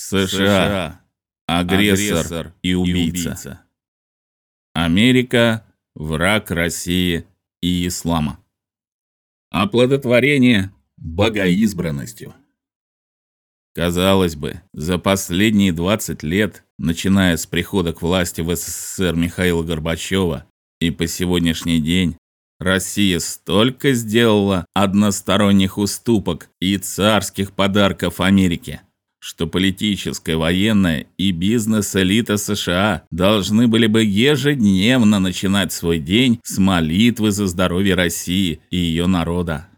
США. Агрессор и убийца. Америка – враг России и ислама. Оплодотворение богоизбранностью. Казалось бы, за последние 20 лет, начиная с прихода к власти в СССР Михаила Горбачева и по сегодняшний день, Россия столько сделала односторонних уступок и царских подарков Америке, что политическая, военная и бизнес-элита США должны были бы ежедневно начинать свой день с молитвы за здоровье России и ее народа.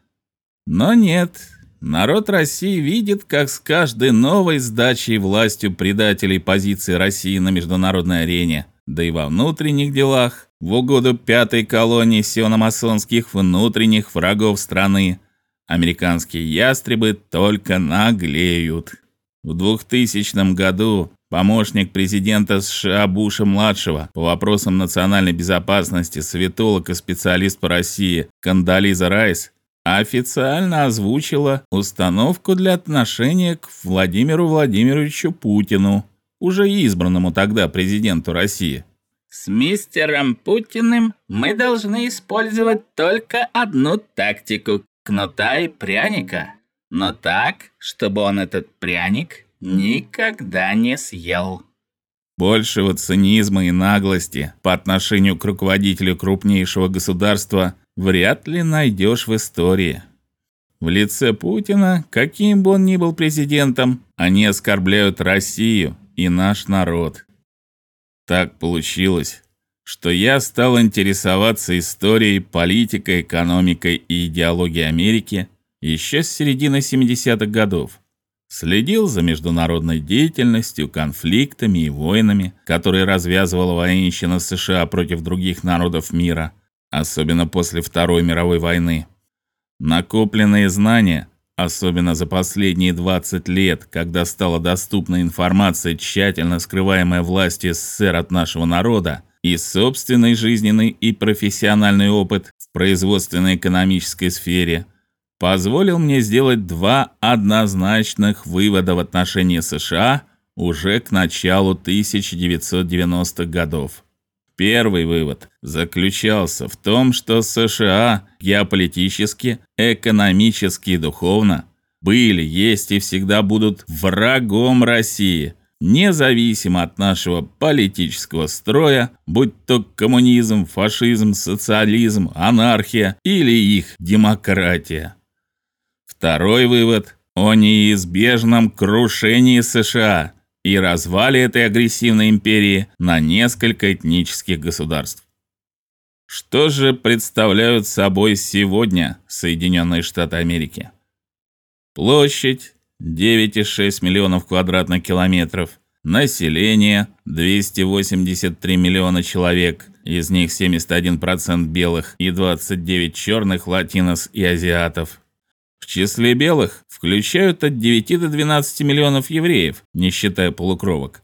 Но нет, народ России видит, как с каждой новой сдачей властью предателей позиции России на международной арене, да и во внутренних делах, в угоду пятой колонии сиономасонских внутренних врагов страны, американские ястребы только наглеют. В 2000 году помощник президента США Буша-младшего по вопросам национальной безопасности, советолог и специалист по России Кандализа Райс официально озвучила установку для отношения к Владимиру Владимировичу Путину, уже избранному тогда президенту России. С мистером Путиным мы должны использовать только одну тактику кнута и пряника но так, чтобы он этот пряник никогда не съел. Большего цинизма и наглости по отношению к руководителю крупнейшего государства вряд ли найдешь в истории. В лице Путина, каким бы он ни был президентом, они оскорбляют Россию и наш народ. Так получилось, что я стал интересоваться историей, политикой, экономикой и идеологией Америки еще с середины 70-х годов. Следил за международной деятельностью, конфликтами и войнами, которые развязывала военщина США против других народов мира, особенно после Второй мировой войны. Накопленные знания, особенно за последние 20 лет, когда стала доступна информация, тщательно скрываемая властью СССР от нашего народа, и собственный жизненный и профессиональный опыт в производственно-экономической сфере – позволил мне сделать два однозначных вывода в отношении США уже к началу 1990-х годов. Первый вывод заключался в том, что США геополитически, экономически и духовно были, есть и всегда будут врагом России, независимо от нашего политического строя, будь то коммунизм, фашизм, социализм, анархия или их демократия. Второй вывод о неизбежном крушении США и развале этой агрессивной империи на несколько этнических государств. Что же представляют собой сегодня Соединенные Штаты Америки? Площадь 9,6 миллионов квадратных километров, население 283 миллиона человек, из них 71% белых и 29 черных, латинос и азиатов. Числе белых включают от 9 до 12 миллионов евреев, не считая полукровок.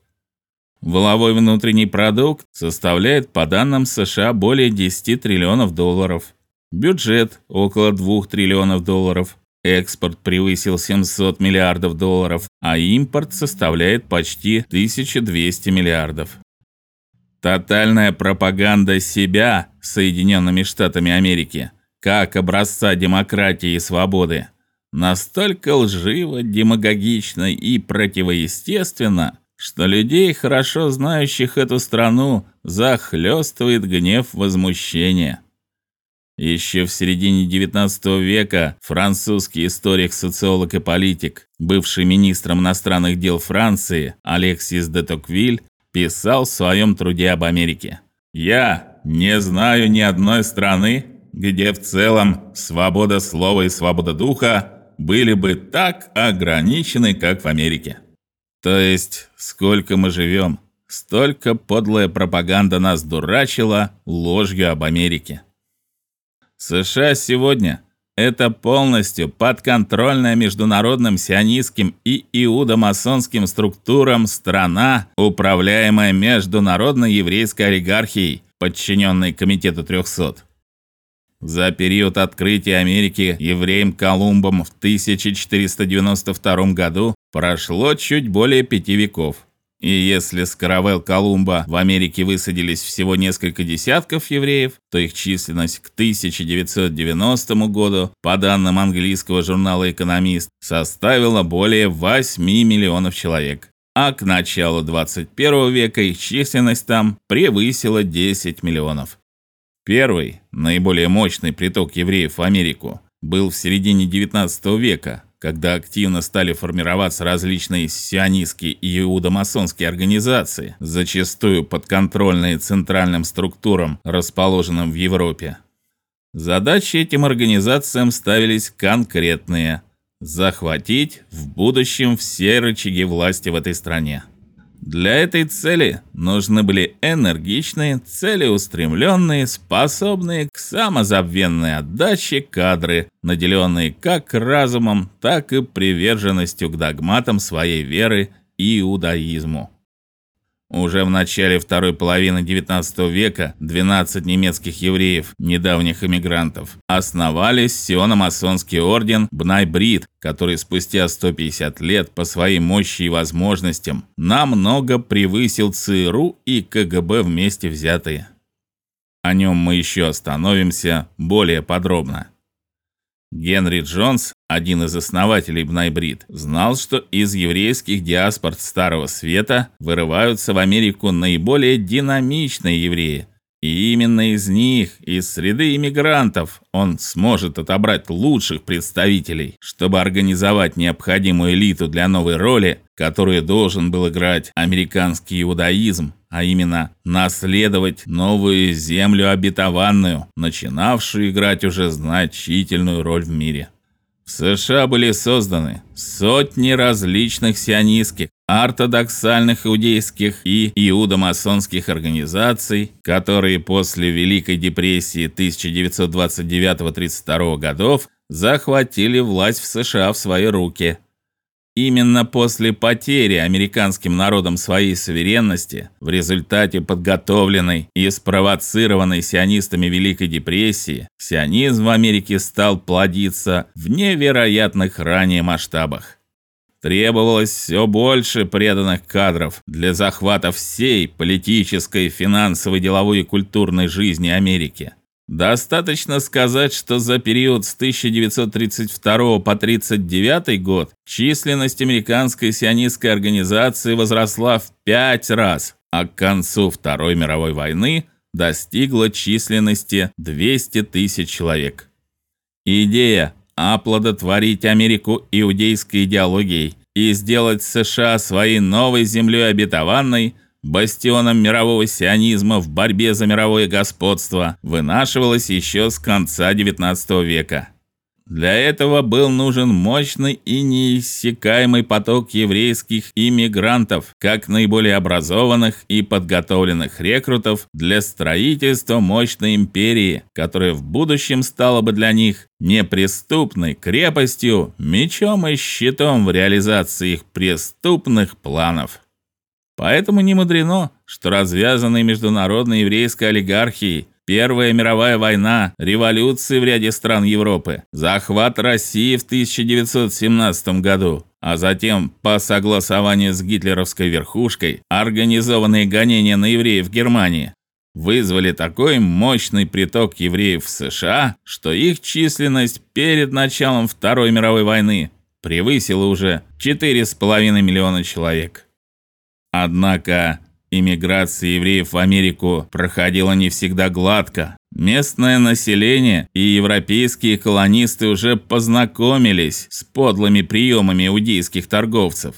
Воловой внутренний продукт составляет по данным США более 10 триллионов долларов. Бюджет около 2 триллионов долларов. Экспорт превысил 700 миллиардов долларов, а импорт составляет почти 1200 миллиардов. Тотальная пропаганда себя Соединенными Штатами Америки – как образца демократии и свободы, настолько лживо, демагогично и противоестественно, что людей, хорошо знающих эту страну, захлестывает гнев возмущения. Еще в середине XIX века французский историк, социолог и политик, бывший министром иностранных дел Франции Алексис де Токвиль, писал в своем труде об Америке: "Я не знаю ни одной страны, где в целом свобода слова и свобода духа были бы так ограничены, как в Америке. То есть, сколько мы живем, столько подлая пропаганда нас дурачила ложью об Америке. США сегодня это полностью подконтрольная международным сионистским и иудомасонским структурам страна, управляемая международной еврейской олигархией, подчиненной комитету 300. За период открытия Америки евреем Колумбом в 1492 году прошло чуть более пяти веков. И если с каравелл Колумба в Америке высадились всего несколько десятков евреев, то их численность к 1990 году, по данным английского журнала Экономист, составила более 8 миллионов человек. А к началу 21 века их численность там превысила 10 миллионов. Первый, наиболее мощный приток евреев в Америку был в середине XIX века, когда активно стали формироваться различные сионистские и иудомасонские организации, зачастую подконтрольные центральным структурам, расположенным в Европе. Задачи этим организациям ставились конкретные: захватить в будущем все рычаги власти в этой стране. Для этой цели нужны были энергичные, целеустремленные, способные к самозабвенной отдаче кадры, наделенные как разумом, так и приверженностью к догматам своей веры и иудаизму. Уже в начале второй половины XIX века 12 немецких евреев, недавних эмигрантов, основали сиономасонский орден Бнай-Брит, который спустя 150 лет по своей мощи и возможностям намного превысил ЦРУ и КГБ вместе взятые. О нем мы еще остановимся более подробно. Генри Джонс, один из основателей Бнайбрид, знал, что из еврейских диаспор Старого Света вырываются в Америку наиболее динамичные евреи, и именно из них, из среды иммигрантов, он сможет отобрать лучших представителей, чтобы организовать необходимую элиту для новой роли, которую должен был играть американский иудаизм, а именно наследовать новую землю обетованную, начинавшую играть уже значительную роль в мире. В США были созданы сотни различных сионистских, ортодоксальных иудейских и иудомасонских организаций, которые после Великой депрессии 1929-32 годов захватили власть в США в свои руки. Именно после потери американским народом своей суверенности в результате подготовленной и спровоцированной сионистами Великой депрессии сионизм в Америке стал плодиться в невероятных ранее масштабах. Требовалось все больше преданных кадров для захвата всей политической, финансовой, деловой и культурной жизни Америки. Достаточно сказать, что за период с 1932 по 1939 год численность американской сионистской организации возросла в пять раз, а к концу Второй мировой войны достигла численности 200 тысяч человек. Идея оплодотворить Америку иудейской идеологией и сделать США своей новой землей обетованной – бастионом мирового сионизма в борьбе за мировое господство, вынашивалась еще с конца XIX века. Для этого был нужен мощный и неиссякаемый поток еврейских иммигрантов, как наиболее образованных и подготовленных рекрутов для строительства мощной империи, которая в будущем стала бы для них неприступной крепостью, мечом и щитом в реализации их преступных планов. Поэтому не мудрено, что развязанные международной еврейской олигархией Первая мировая война, революции в ряде стран Европы, захват России в 1917 году, а затем по согласованию с гитлеровской верхушкой организованные гонения на евреев в Германии вызвали такой мощный приток евреев в США, что их численность перед началом Второй мировой войны превысила уже 4,5 миллиона человек. Однако иммиграция евреев в Америку проходила не всегда гладко. Местное население и европейские колонисты уже познакомились с подлыми приемами иудейских торговцев,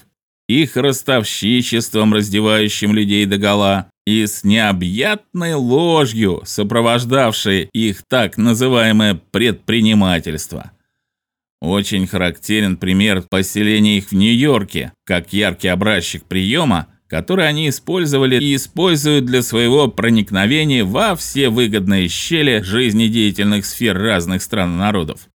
их ростовщичеством, раздевающим людей догола, и с необъятной ложью, сопровождавшей их так называемое предпринимательство. Очень характерен пример поселения их в Нью-Йорке, как яркий образчик приема, который они использовали и используют для своего проникновения во все выгодные щели жизнедеятельных сфер разных стран и народов.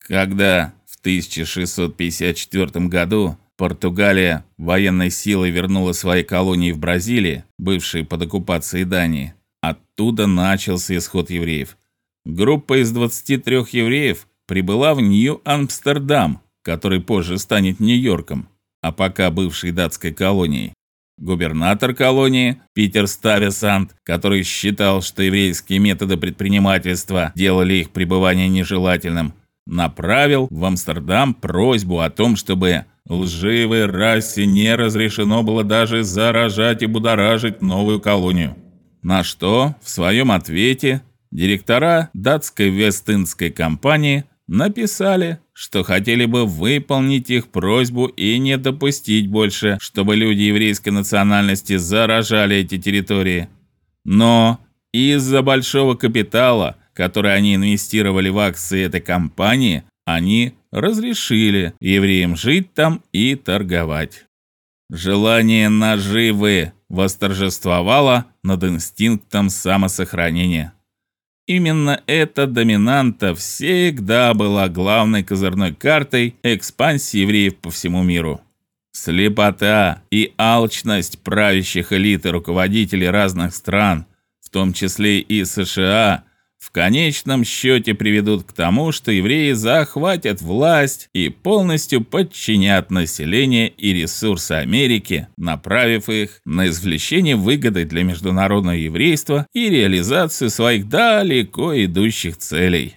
Когда в 1654 году Португалия военной силой вернула свои колонии в Бразилии, бывшие под оккупацией Дании, оттуда начался исход евреев. группа из 23 евреев прибыла в Нью-Амстердам, который позже станет Нью-Йорком, а пока бывшей датской колонией. Губернатор колонии Питер Стависант, который считал, что еврейские методы предпринимательства делали их пребывание нежелательным, направил в Амстердам просьбу о том, чтобы лживой расе не разрешено было даже заражать и будоражить новую колонию. На что в своем ответе директора датской Вест-Индской компании написали, что хотели бы выполнить их просьбу и не допустить больше, чтобы люди еврейской национальности заражали эти территории. Но из-за большого капитала, который они инвестировали в акции этой компании, они разрешили евреям жить там и торговать. Желание наживы восторжествовало над инстинктом самосохранения. Именно эта доминанта всегда была главной козырной картой экспансии евреев по всему миру. Слепота и алчность правящих элит и руководителей разных стран, в том числе и США, в конечном счете приведут к тому, что евреи захватят власть и полностью подчинят население и ресурсы Америки, направив их на извлечение выгоды для международного еврейства и реализацию своих далеко идущих целей.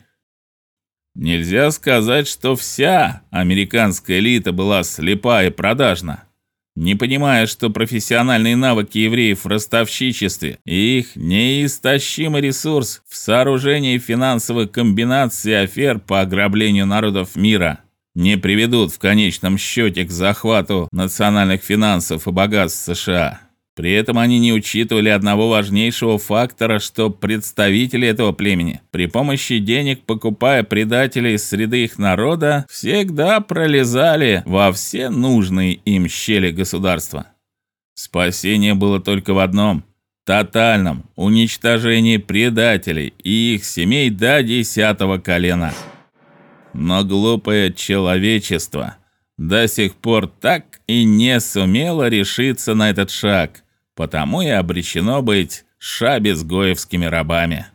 Нельзя сказать, что вся американская элита была слепа и продажна не понимая, что профессиональные навыки евреев в ростовщичестве и их неистощимый ресурс в сооружении финансовых комбинаций и афер по ограблению народов мира не приведут в конечном счете к захвату национальных финансов и богатств США. При этом они не учитывали одного важнейшего фактора, что представители этого племени, при помощи денег покупая предателей из среды их народа, всегда пролезали во все нужные им щели государства. Спасение было только в одном тотальном уничтожении предателей и их семей до десятого колена. Но глупое человечество до сих пор так и не сумело решиться на этот шаг, потому и обречено быть шабезгоевскими рабами.